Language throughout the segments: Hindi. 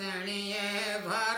ण भार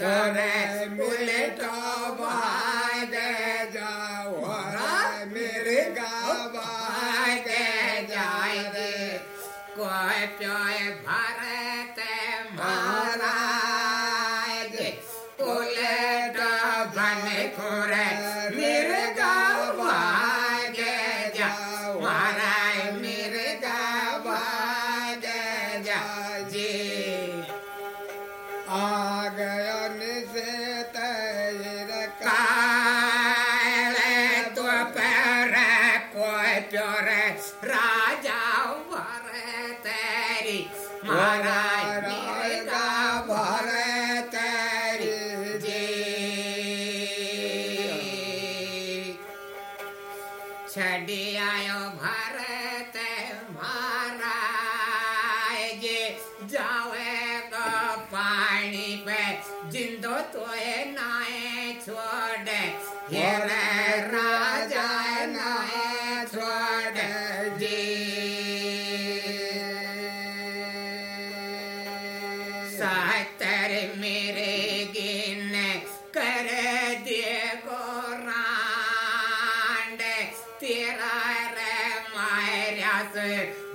तरे उलटो दे जाओ मेरे गावाद जाए कोई प्यार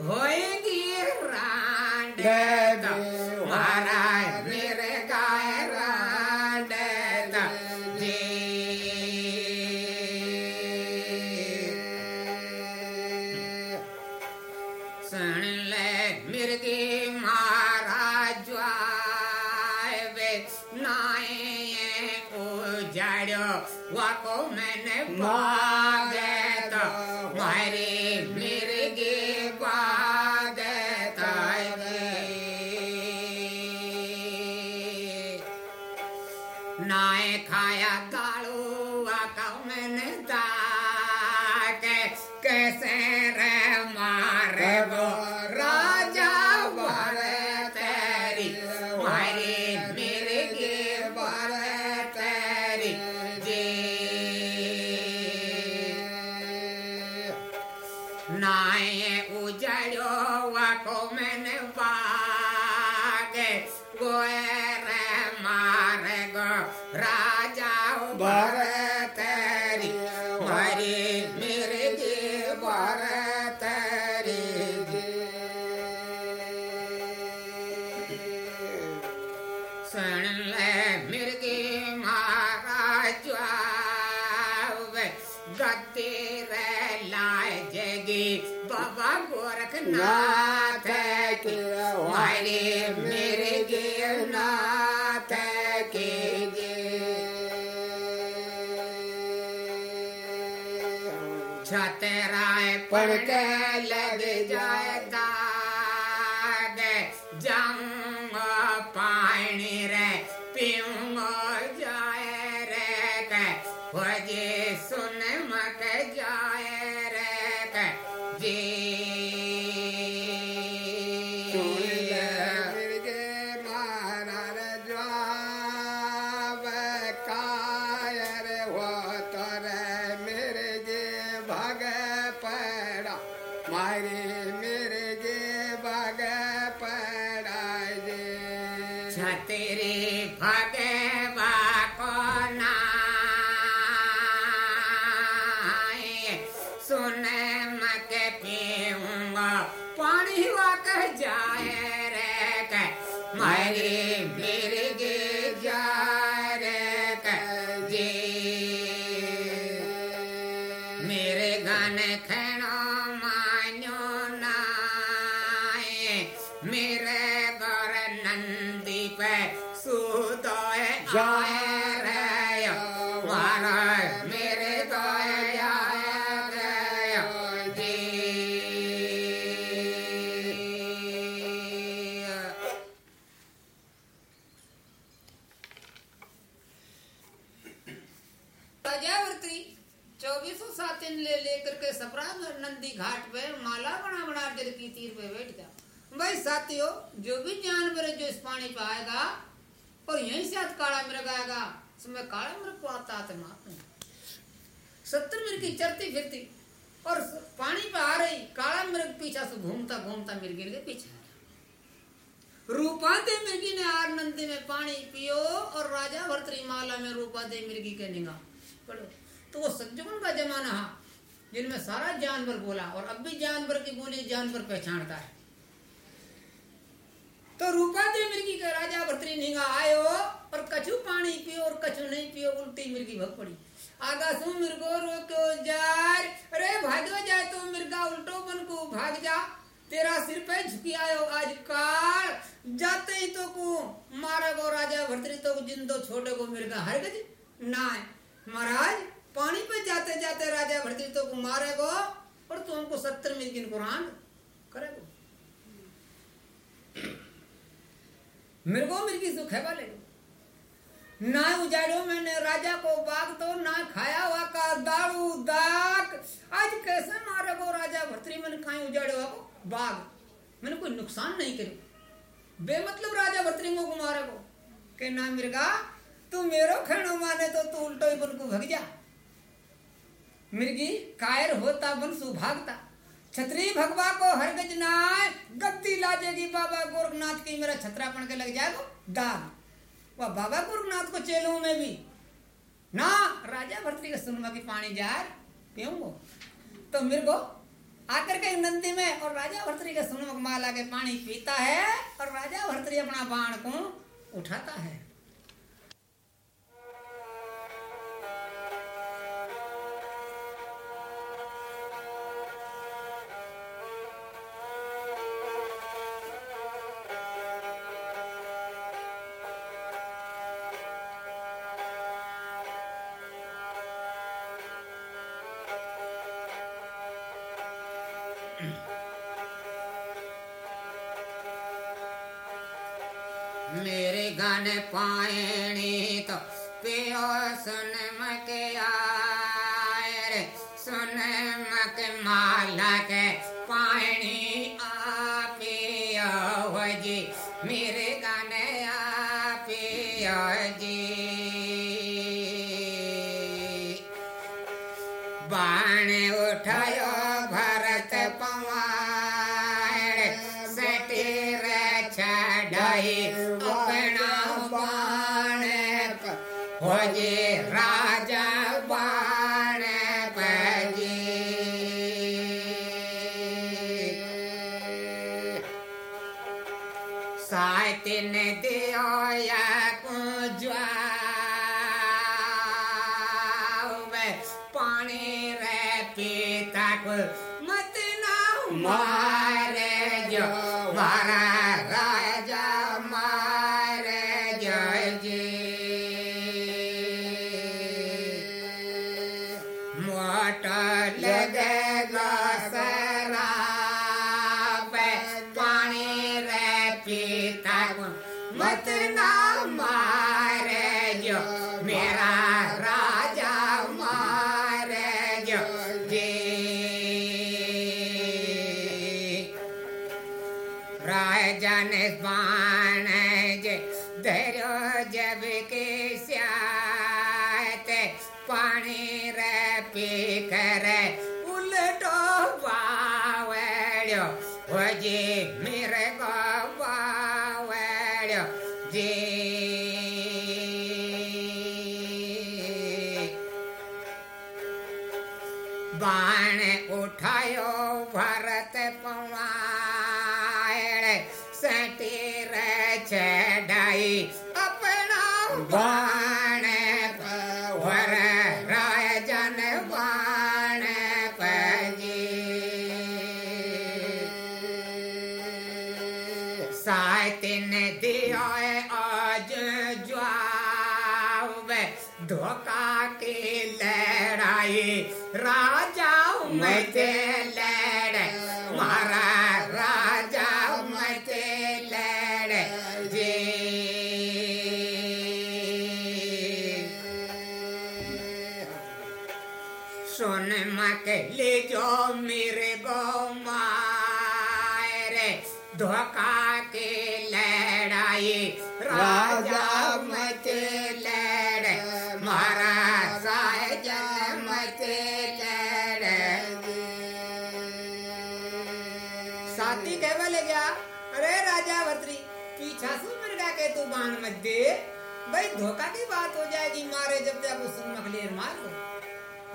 होएगी रांड तुम्हारा गोरखनाथ के हरे मेरे गिरनाथ के छतराय पढ़ के लग जाए। मेरे गौर आएगा उसमें काला मृग को आता मारते हैं। मृग की चरती फिरती, और पानी पे आ रही काला मृग पीछा से घूमता घूमता मिर्गी के पीछे आ रहा। रूपाते मिर्गी ने नंदी में पानी पियो, और राजा भर्तरी माला में रूपाते मिर्गी के निगाह पढ़ो तो वो सज्जन का जमाना है, जिनमें सारा जानवर बोला, और अब भी जानवर की बोली जानवर पहचानता है तो रूपाते मिर्गी का राजा भर्तरी निगाह आयो और कछु पानी पियो और कछु नहीं पियो, उल्टी मिर्गी भग पड़ी। आगा सु मिर्गो रोको जाय अरे भागो जाए तो मिर्गा उल्टो बन को भाग जा। तेरा सिर पे झुकी आयो आज काल जाते ही तो को मारे गो राजा, भर्तरी तो जिंदो छोड़े गो मिर्गा हर गज ना महाराज, पानी पे जाते जाते राजा, भर्तरी तो को मारे गो और तुमको सत्तर मिर्गिन कुरान करेगो मृगो मिर्गी सुख है वाले। ना उजाड़ो मैंने राजा को बाग तो ना खाया हुआ का दारू, दाग। आज कैसे मारे वो राजा? भर्तरी मैंने खाए उजाड़े को? बाग। मैंने कोई नुकसान नहीं करी। बेमतलब राजा भर्तरी को मारे को के ना मिर्गा, तू मेरो खेणो माने तो तू उल्टो ही बन को भग जा। मिर्गी, कायर होता बन सुभागता छतरी भगवा को हरगज नाय, गद्दी लाजेगी बाबा गोरखनाथ की, मेरा छतरा पड़ के लग जाएगा। दाग। वह बाबा गुरुनाथ को चेलू में भी। ना, राजा भर्तरी का सुनमा की पानी जार पीऊंगो तो मेरे को आकर के नंदी में और राजा भर्तरी का सुनमक माला के पानी पीता है और राजा भर्तरी अपना बाण को उठाता है। पायणी तो पियो सुन मक आए रे सुन मक माला के राजन बाण मेरे गो मारे धोखा के लड़ाई। राजा मत लड़ मारा राजा मत लड़। साथी कहवा ले गया? अरे राजा भत्री पीछा सु मिर्गा के तू बाण मत दे। भाई धोखा की बात हो जाएगी, मारे जब तक उस मखलेर मार दो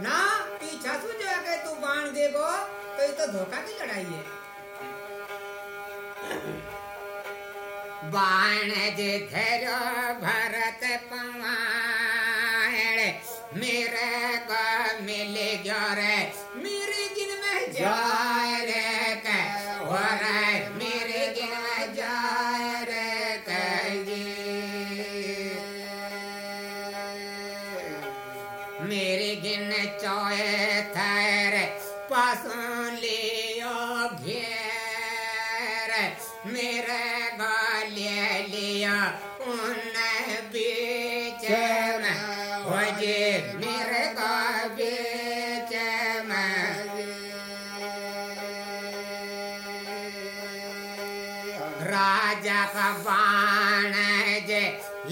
ना, पीछा सु जो है तू बाण देगो तो ये तो धोखा की लड़ाई है। बाण जे धरो भरत पवाड़, मेरे को मिल गयो रे। बाण जे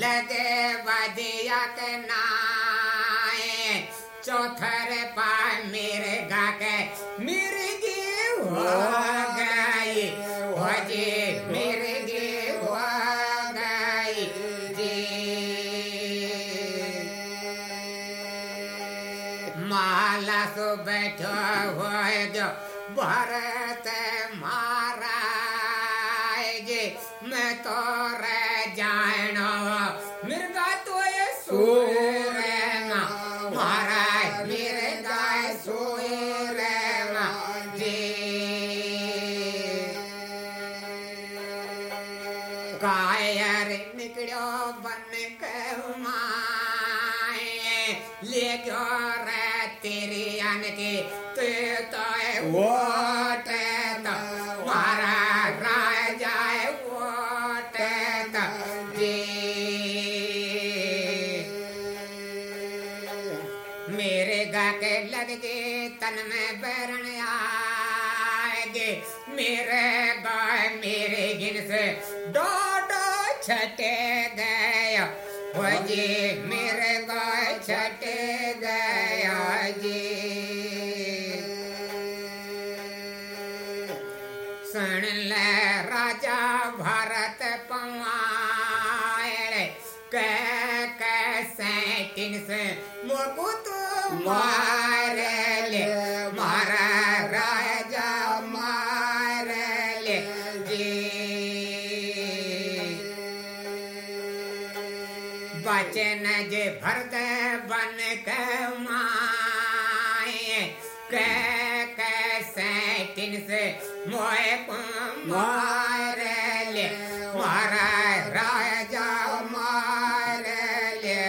लगे के नाए चौथर पा गा के मेरे गे हो गई। हो जी मेरे गे हो गई जी। माला सो बैठो हो जो भरत तन में बैरण आगे मेरे बाय मेरे गिन से दो दो छटे गया। ओ मेरे गाय छटे गया जी। सुन ले राजा भारत पवाए। कै कै किन से मुकुत मा जे भरत बन के माए। के कैसे तिन से मोए मार ले। मारा राजा मार ले।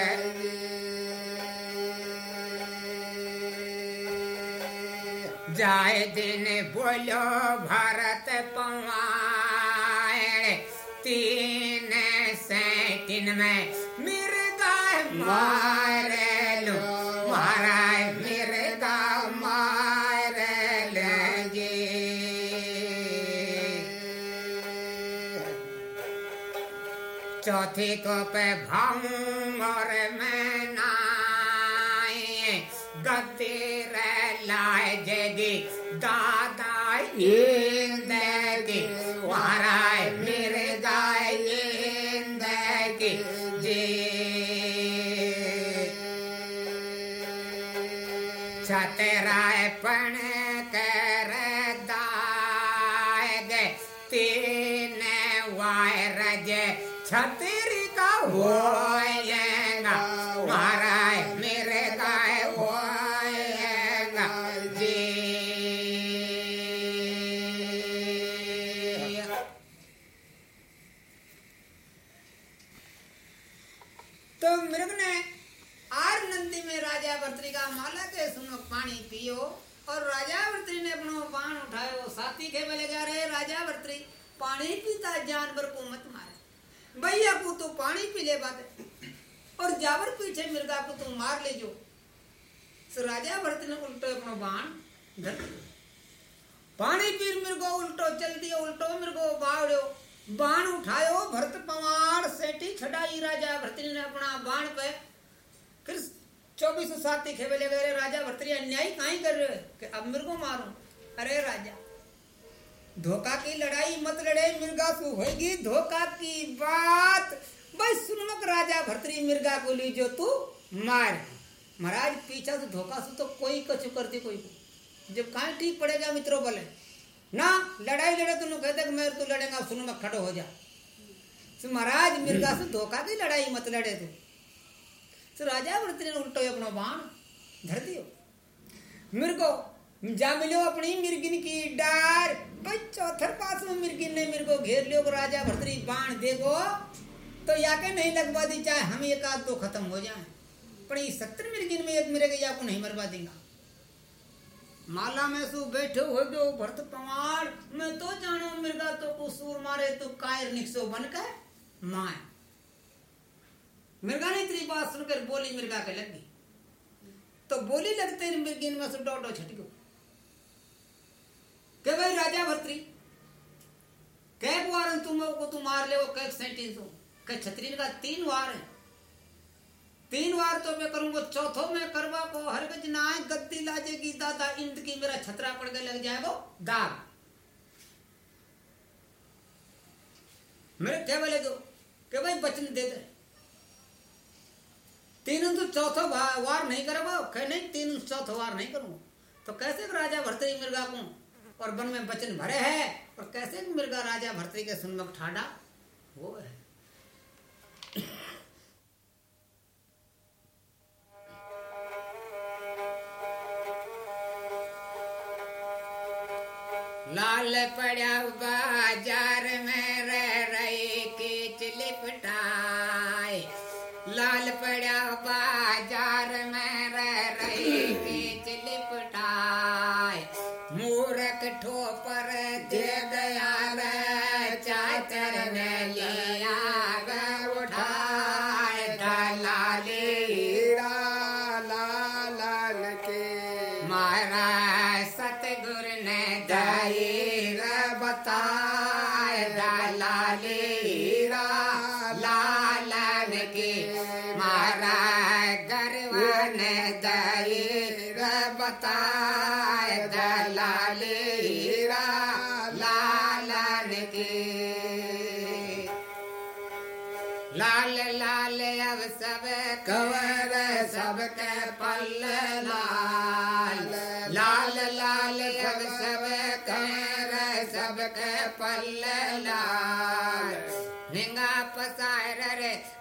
जाए दिन बोलो भरत पवाए। तीन से तीन में चौथी को पे भाऊं और मैं गति रे लाए जगी दादा इंदगी छतराय पण कर दाय तीन वायरज छतरी का होएगा महाराय मेरे गाय होएगा जी तो मृग ने आर नंदी में राजा भर्तरी का माला के सुनो पानी पियो और राजा भर्तरी ने अपनो बाण उठायो साथी के बोले जा रहे राजा भर्तरी पानी पीता जानवर को मत मारे भैया को तो पानी पी ले बात और जावर पीछे मिर्गा को तू मार ले जो सो राजा भरत ने उल्टो अपनो बाण धर दियो। पानी पीर मिर्गो उल्टो चल दियो उल्टो मिर्गो बावड़ो बाण उठायो भरत पवार सेठी छड़ाई राजा भरतरी ने अपना बाण पे फिर चौबीस साथी खेबे ले गए राजा, भरतरी अन्याय काई कर रहे हो? कि अब मिर्गो मारो। अरे राजा, धोखा की लड़ाई मत लड़े मिर्गा सु होगी धोखा की बात। बस सुनमक राजा, भरतरी मिर्गा को ली जो तू मार। महाराज, पीछा से धोखा से तो कोई कछु करती कोई को। जब कहाँ ठीक पड़ेगा, मित्रों बोले, ना, लड़ाई लड़े तो कहते कि मैं तू लड़ेगा, सुनो मैं खड़ो हो जा। महाराज मिर्गा से धोखा की लड़ाई मत लड़े तू। सो राजा भरतरी ने उल्टो अपना बाण धर दियो मिर्गो जा मिलो अपनी मिर्गिन की डार चौथर पास में मिर्गिन ने मेरे को घेर लियो राजा भरतरी बाण देगो तो याके नहीं लगवा दी, चाहे हम एक आध तो खत्म हो जाए। पर ये सत्तर मिर्गिन में एक मेरे के या को नहीं मरवा देगा। माला में सु बैठे हो गयो भरत पवार, मैं तो जानो मिर्गा तो को सूर मारे तो कायर निकसो बन के माए। मिर्गा ने तेरी बात सुनकर बोली मिर्गा के लग। गई तो बोली लगते मिर्गिन में से डोडो छट गयो। के भाई, राजा भर्तरी कै वार तुम को तू मार ले वो कै सेंटेंस हो। कै छतरी का तीन वार है। तीन वार तो मैं करूँगा, चौथो में करवा को हर गज ना गद्दी लाजेगी, दादा इंद की मेरा छतरा पड़ के लग जाएगा, दाग। मेरे क्या बोले दो के भाई, वचन दे दे। तीन तो चौथो वार नहीं करोगे कह, नहीं, तीन चौथो वार नहीं करूँगा तो कैसे राजा भरतरी मिर्गा को? और वन में वचन भरे है। और कैसे मिर्गा राजा भरतरी के सुनमक ठाडा? वो है। लाल पड़ा बाज़ार में रही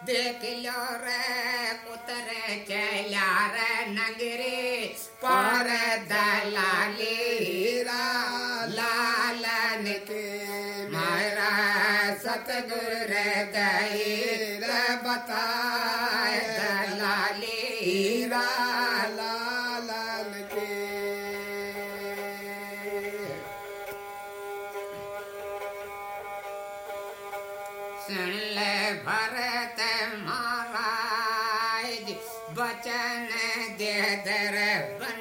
देखलोर कुतर केलार नगरे पर दलाली हीरा लालन के मारा सतगुर गए बताए दलाली हीरा के। सुन ले भरत महाराज बचन दे दर बन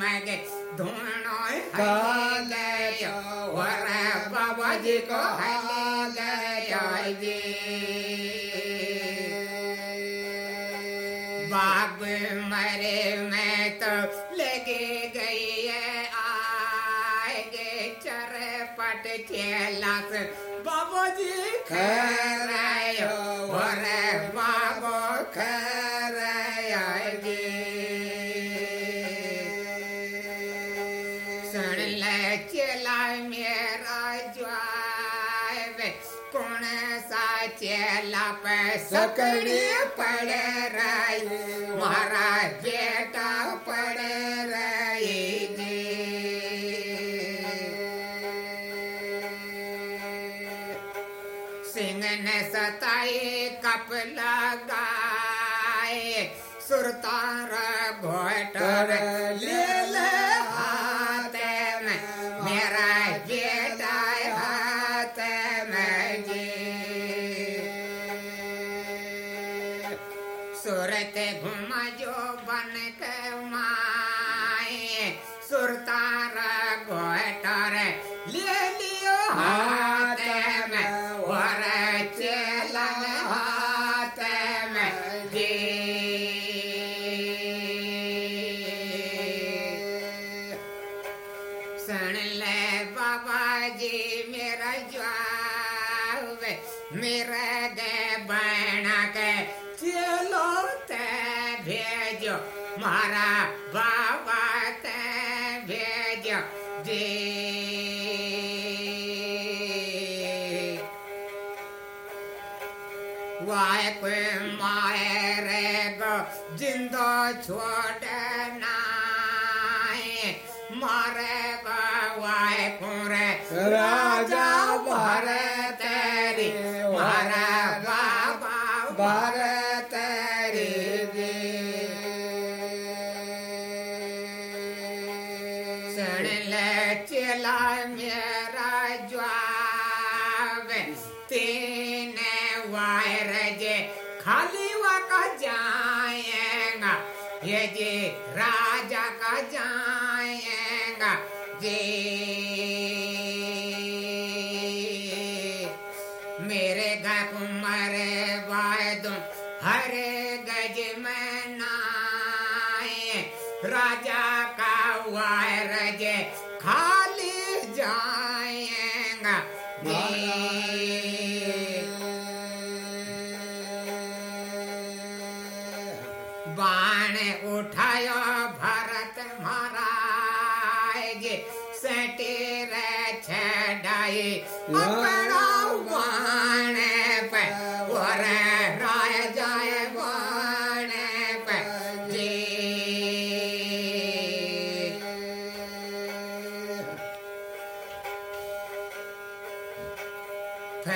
ಮಗೆ ಧೂಣೋಯ್ ಹಾಗಯ ವರ ಪವಜಿ ಕೋ ಹಾಗಯ बाप मरे मैं तो लगे गई आगे चर पट खेला बाबू जी खरा मेरा ज्वावे कुण साचे लाप सकड़ी पड़े रही? महाराज बेटा पड़े रही सिंह ने सताए कप लगाए। सुरतार भोटर छोड़ना मारे का वाय राजा भरे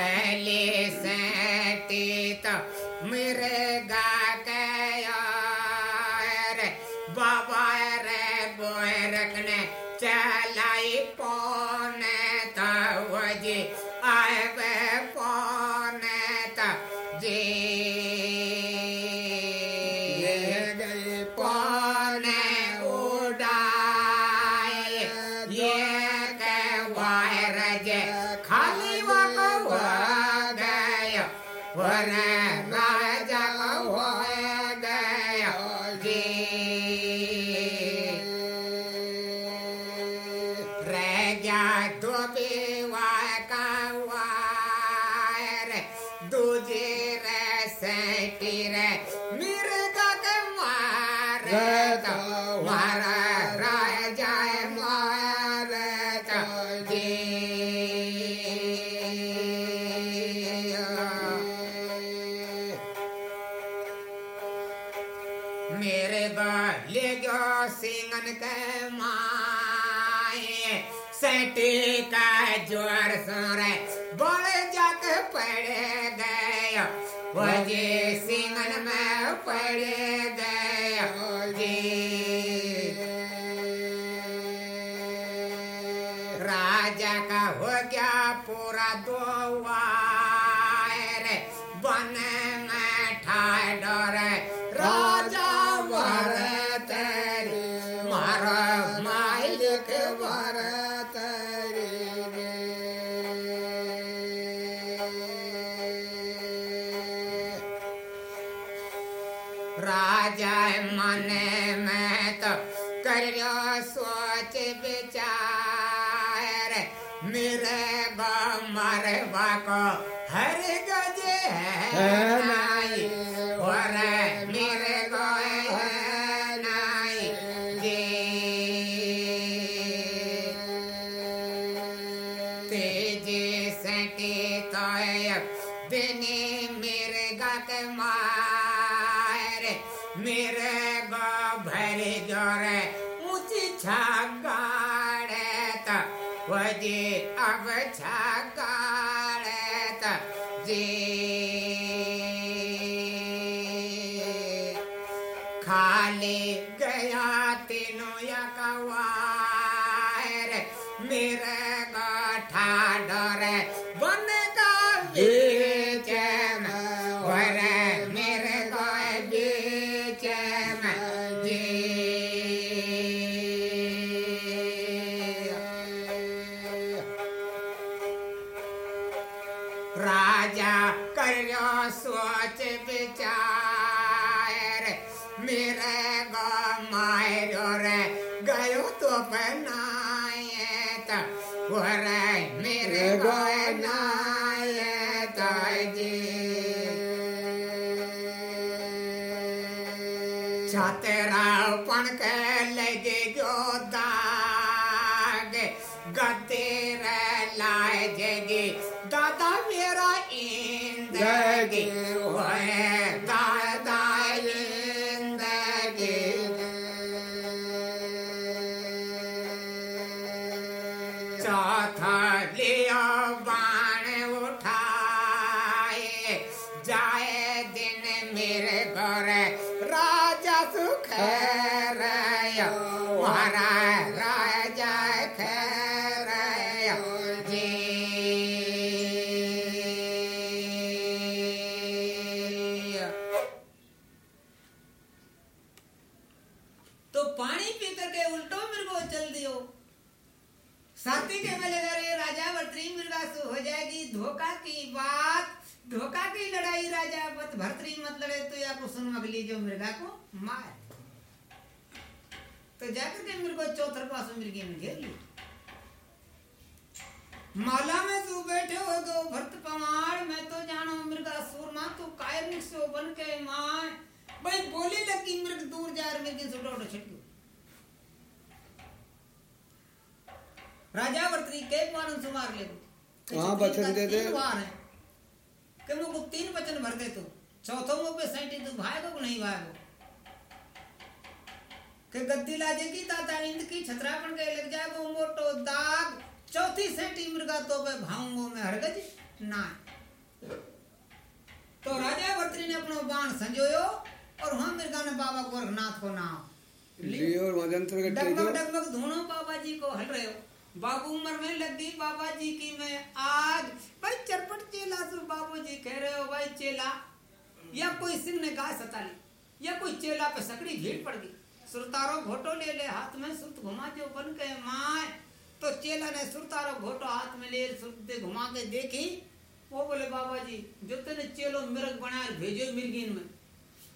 बलि सतीत तो मृगा कयार बाबा रे बोय रखने चल राजा का हो गया पूरा दो मेले करे राजा वर्तरी मृगा से हो जाएगी। धोखा की बात, धोखा की लड़ाई राजा मत भरतरी मत लड़े तो या को सुन मगली जो मृगा को मार। तो जाकर के को चौथर पास मिर्गी में घेर ली। माला में तू बैठे हो दो भरत पमार मैं तो जानो मृगा सूरमा तू कायर निकसो बन के मार भाई बोली लगी मृग दूर जा मृग से उठो छिटको राजा वर्तनी के मानन सुमार ले दो। हाँ, वचन दे दे। है। कि मुझको तीन वचन भर दे तू। चौथों मुँह पे सैंटी तू भाएगो कि नहीं भाएगो कि गद्दी लाजे की ताता इंद की छतरापन के लग जाएगो मोटो दाग। चौथी सेंटी मृगा तो पे भाऊंगो में हरगज ना तो राजा वर्तनी ने अपनो बाण संजोयो और हम मृगा ने बाबा गोरखनाथ को नाम। लियो। और मजंत्र के डगमग डगमग धुनो बाबा जी को हल रहे हो। बाबू उम्र में लग गई बाबा जी की मैं आज। भाई चरपट चेला तो बाबू जी कह रहे हो भाई चेला, या कोई सिंह ने गाय सता ली, या कोई चेला पे सकड़ी भीड़ पड़ गई। सुरतारो घोटो ले ले, हाथ में सुरत घुमा जो बन के माए। तो चेला ने सुरतारो घोटो हाथ में ले, सुरते घुमा के देखी। वो बोले, बाबा जी, जो तेने चेलो मिर्ग बनाए, भेजो मिर्गिन में।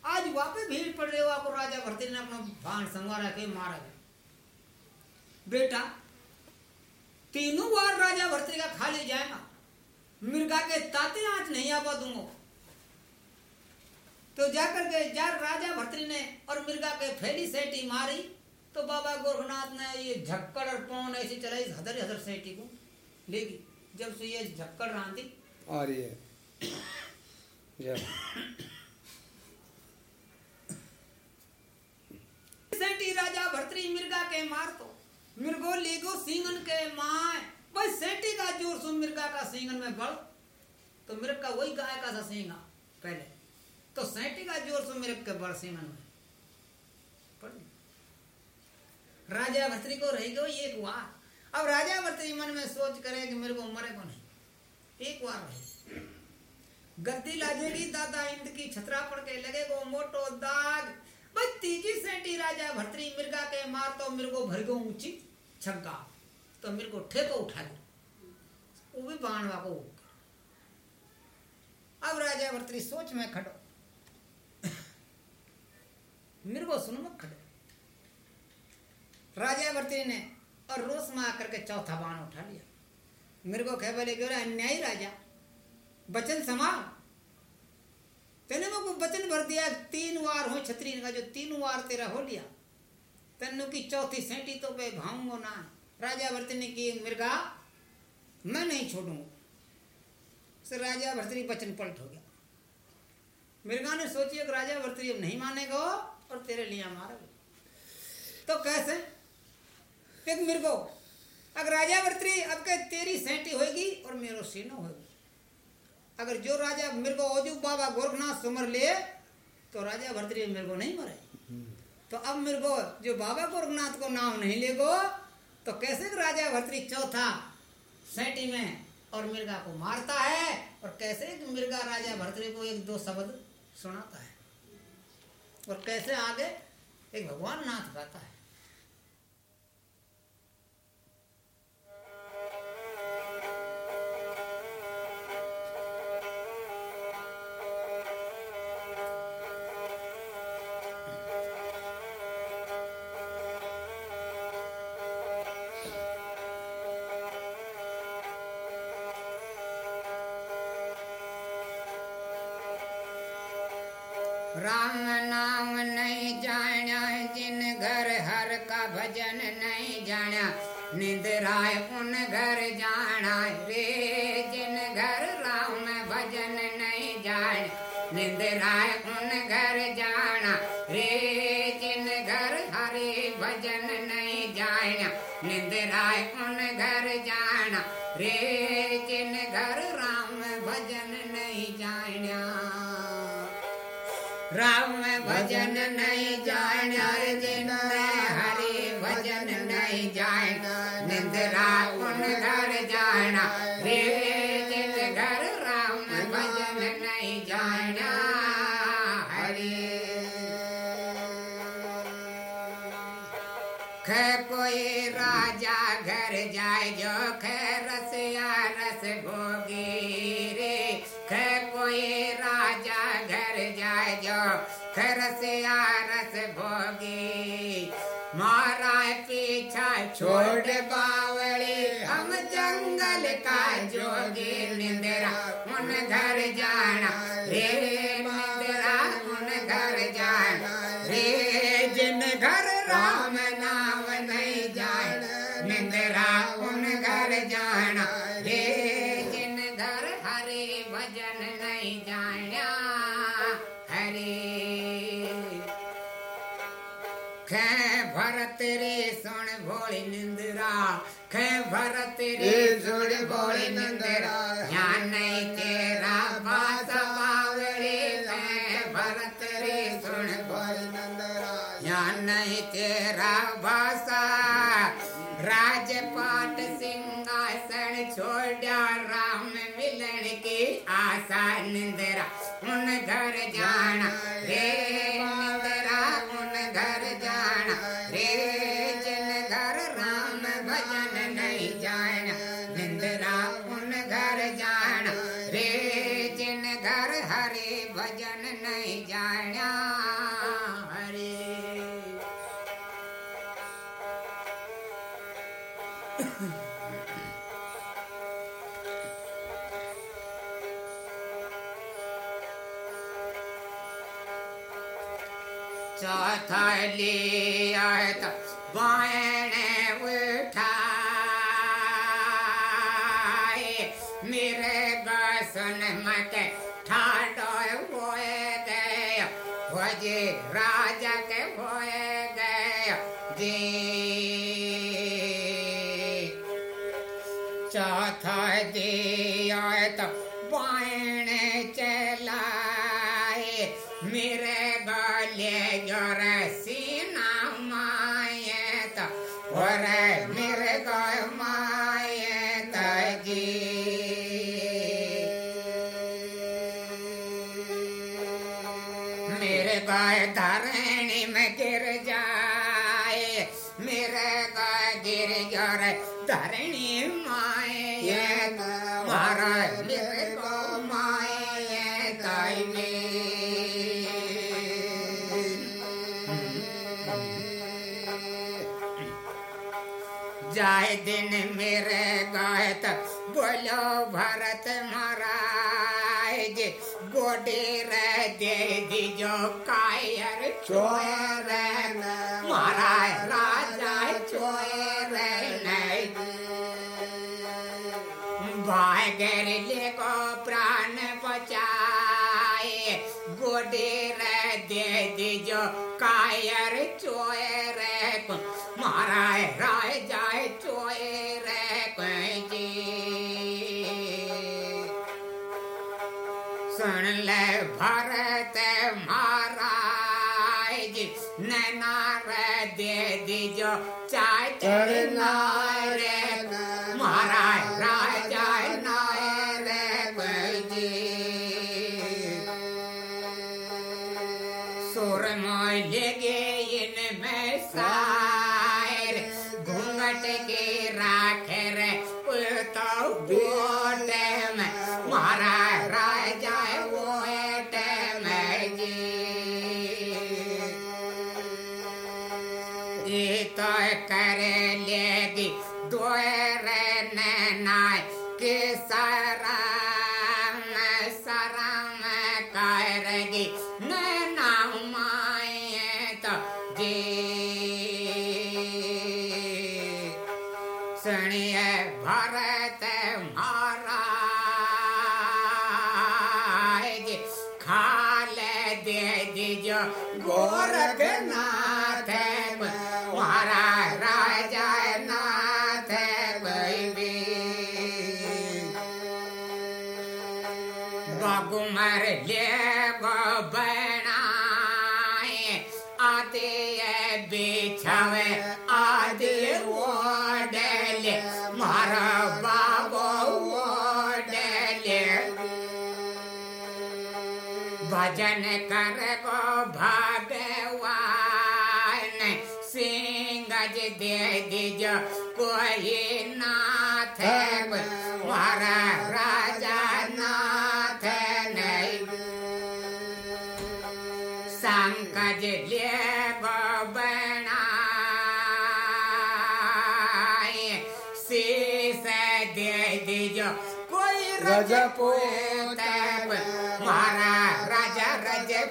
आज वापस भीड़ पड़ रहे हो, आपको राजा भरती ने अपना बाण संवारा के मारा बेटा तीनों बार राजा भरतरी का खा खाली जाएगा। मिर्गा के ताते आँच नहीं आवा दूँगा। तो जाकर के जार राजा भरतरी ने और मिर्गा के फैली सेटी मारी तो बाबा गोरखनाथ ने ये झक्कड़ और पौन ऐसी चलाई हदर हदर सेटी को लेगी। जब से ये झक्कड़ रांधी और ये सेठी राजा भरतरी मिर्गा के मार तो मिर्गो लीगो सिंगन के माय। भाई सेठी का ज़ोर सुन मिर्गा का सिंगन में बल। तो मिर्ग का वही गाय का था सिंगा, पहले। तो सेठी का ज़ोर सुन मिर्ग के बड़ सिंगन में। राजा भरतरी को रह गयो एक वार। अब राजा भरतरी मन में सोच करे कि मेरे को मरे को नहीं। एक वार रहे। गद्दी लाजेगी, दादा इंद की छतरा पड़ के लगे, गो मोटो दाग। भाई तीजी सेंटी राजा भरतरी मिर्गा के मार तो मिर्गो भर गो ऊँची। छक्का तो मेरे को ठेको उठा लिया वो भी बाणवा को अब राजा भरतरी सोच में खड़ो। मेरे को सुनो मत खड़े। राजा भरतरी ने और रोष में आकर के चौथा बाण उठा लिया। मेरे को कह बोले कि अन्यायी राजा बचन समा तेने को वचन भर दिया, तीन वार हो छतरी का जो तीन वार तेरा हो लिया। तेनु की चौथी सेंटी तो पे भाऊंगो ना। राजा भरत ने की, मृगा, मैं नहीं छोड़ूँगा से राजा भरतरी वचन पलट हो गया। मृगा ने सोची कि राजा भरतरी अब नहीं मानेगा और तेरे लिए मारेगा तो कैसे? एक मृगो, अगर राजा भरतरी अब के तेरी सेंटी होगी और मेरो सीनो होगी अगर जो राजा को ओजू बाबा गोरखनाथ सुमर ले तो राजा भरतरी को नहीं मरे तो अब मेरे को जो बाबा गोरखनाथ को नाम नहीं लेगो तो कैसे राजा भत्री चौथा सैटी में और मिर्गा को मारता है? और कैसे मिर्गा राजा भरतरी को एक दो शब्द सुनाता है? और कैसे आगे एक भगवान नाथ गाता है? राम नाम नहीं जाना, जिन घर हर का भजन नहीं जाना। निंदराय उन घर जाना रे, जिन घर राम भजन नहीं जाना। निंदराय उन घर जिन भजन पीछा छोड़ खे भरत रे सुन भोली निंदरा खे भरत रे सुन भोली निंदरा। नहीं तेरा बात बावरे खे भरत रे सुन भोली ध्यान नहीं तेरा भाषा राजपाट सिंहासन छोड़ा राम मिलन की आशा निंदरा। उन घर जाना चौथा दिया तो बाएँ चलाए तक बोलो भरत महाराज, गोडे रह दे दीजो कायर चोर महाराज, राजा चोर नहीं भाई गेरले को प्राण दे दीजो चाय चढ़नार महाराज राजा भजन कर गो भगवान। सिंगज दे दीजो कोई नाथ मारा राजा नाथ नहीं संकज ले गो बनाए शीस दे दीजो कोई रजपूत मारा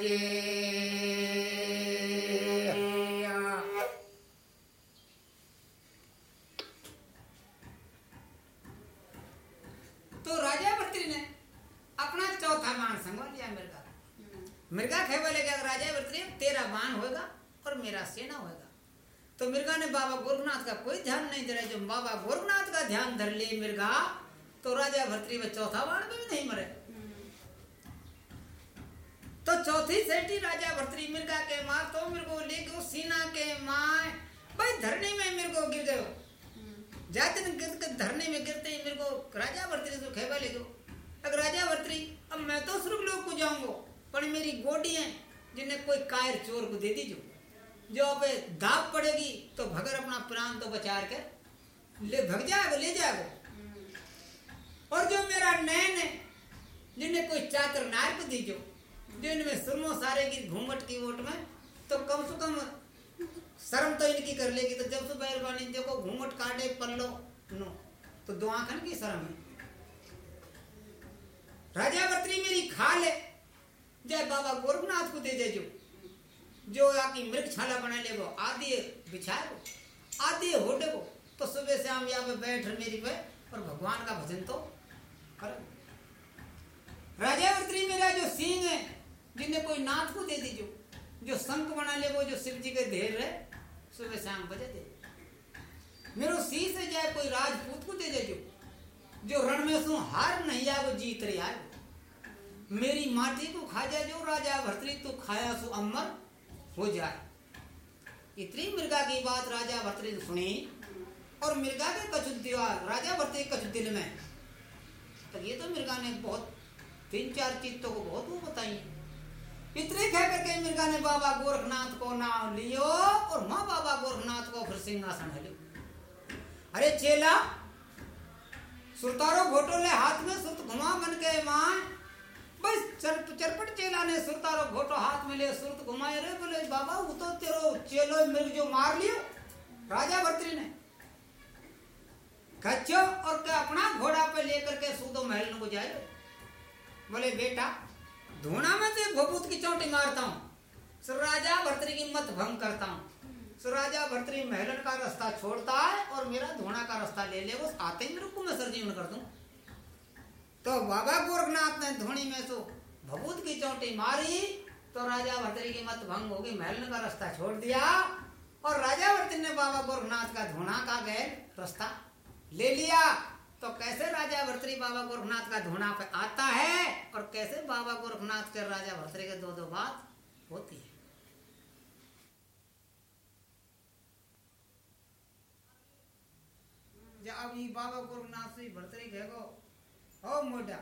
जी तो राजा भर्तृ ने अपना चौथा बाण संगवा लिया मृगा। मृगा खेवा लेके राजा भर्तृ तेरा बाण होगा और मेरा सेना होगा तो मिर्गा ने बाबा गोरखनाथ का कोई ध्यान नहीं दे रहा जब बाबा गोरखनाथ का ध्यान धर लिए मिर्गा तो राजा भर्तरी में चौथा बाण में भी नहीं मरे। तो चौथी सेठी राजा भर्तरी मिर्गा के मार तो मेरे को लेके सीना के माए भाई, धरने में मेरे को गिर गए जाते धरने में गिरते ही मेरे को राजा भर्तरी से खेबा ले गयो। अगर राजा भर्तरी अब मैं तो सुर्ग लोग को जाऊंगो, पर मेरी गोडी है जिन्हें कोई कायर चोर को दे दीजो। जो अब दाप पड़ेगी तो भगर अपना प्राण तो बचा के ले भग जाएगा ले जाएगा और जो मेरा नैन है, जिन्हें कोई चातर नार को दीजो जो इनमें सुरमो सारे की घूंघट की वोट में तो कम से कम शर्म तो इनकी कर लेगी तो जब से मेहरबानी देखो घूंघट काटे, पल्लो, नो तो दो आंखन की शर्म है। राजा बत्री मेरी खाल है, जय बाबा गोरखनाथ को दे दे जो। जो आपकी मृग छाला बना ले वो, आदि बिछाए वो, आदि होडे को तो सुबह शाम यहाँ पे बैठ मेरी पे, और भगवान का भजन तो कर। राजा बत्री मेरा जो सिंह है, जिन्हें कोई नाथ को दे दीजो जो संक बना ले, वो जो शिव जी के ढेर है, सुबह शाम बजे दे। मेरो शीश है जाए कोई राजपूत को दे दे जो जो रण में सु हार नहीं आए, वो जीत रही आए। मेरी माटी को खा जाए, जो राजा भर्तरी तो खाया, सो अमर हो जाए। इतनी मृगा की बात राजा भर्तरी ने सुनी, और मृगा के कछु दीवार राजा भर्तरी कछु दिल में तो ये तो मृगा ने बहुत तीन चार चीज़ तो को बहुत वो बताई। इतने कह करके मृगा ने बाबा गोरखनाथ को नाम लियो और माँ बाबा गोरखनाथ को फिर सिंहासन लियो। अरे चेला सुरतारो घोटो ले हाथ में सुरत घुमा बन के माँ बस चर, चरपट चेला ने सुरतारो घोटो हाथ में ले सुरत घुमाए रे बोले बाबा वो तो तेरो चेलो मृग जो मार लियो राजा भर्तरी ने। कच्चो और क्या अपना घोड़ा पे लेकर के सूदो महल को जाए बोले, बेटा, धूना में से भभूत की चोटी मारता हूँ। सो राजा भर्तरी की मत भंग करता हूँ। सो राजा भर्तरी महलन का रास्ता छोड़ता है और मेरा धोना का रास्ता ले ले आते ही मेरे को मैं सरजीवन कर दूँ। तो बाबा गोरखनाथ ने धोनी में तो भभूत की चोटी मारी तो राजा भर्तरी की मत भंग होगी, महलन का रास्ता छोड़ दिया। और राजा भर्तरी ने बाबा गोरखनाथ का धोना का गए रास्ता ले लिया। तो कैसे राजा भर्तरी बाबा गोरखनाथ का धोना पे आता है और कैसे बाबा गोरखनाथ के राजा भर्तरी के दो दो बात होती है? अब ये बाबा गोरखनाथ से भर्तरी कहेगो ओ मोटा,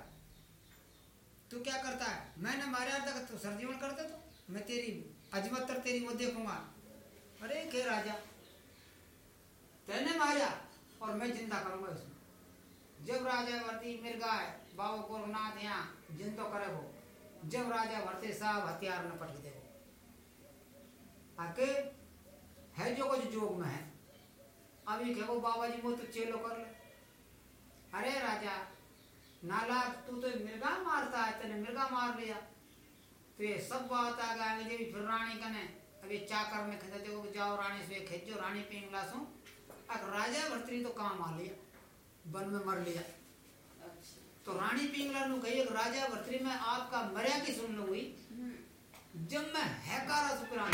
तू क्या करता है? मैंने मारे तक, तू सरजीवन करते तो? मैं तेरी अजमतर तेरी वो देखूँगा अरे के राजा, तेने मारा। और मैं चिंता करूँगा इसमें। जब राजा भरती मिर्गा है बाबा गोरखनाथ यहाँ जिन तो करे हो। जब राजा भरते साहब हथियार न पटक दे आके है जो कुछ जोग में है। अभी कहो बाबा जी वो तो चेलो कर ले। अरे राजा नाला तू तो मिर्गा मारता है, तेने मिर्गा मार लिया। तो ये सब बात आ गया फिर रानी कने अभी चाकर में खेते जाओ रानी से, खेचो रानी पिंगला सो। अब राजा भर्तरी तो काम आ लिया वन में मर लिया। तो रानी पिंगला नु कही राजा भर्तरी में आपका मर्या की सुन लो हुई जब मैं है हैकारा सुपरान